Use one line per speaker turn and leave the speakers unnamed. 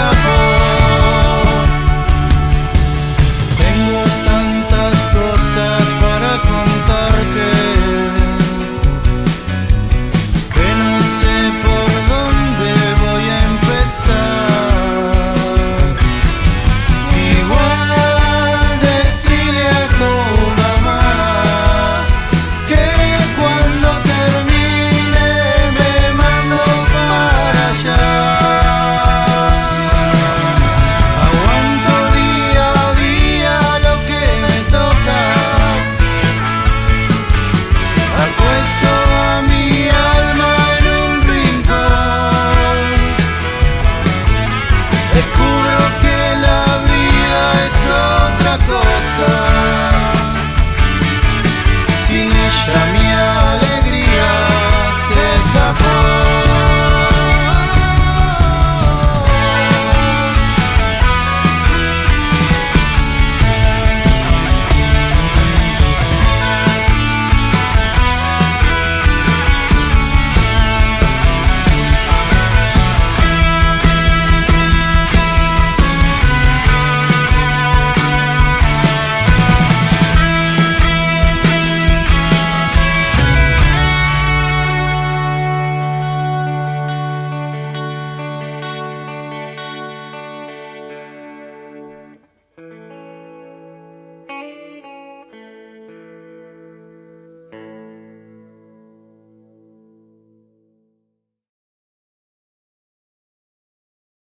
go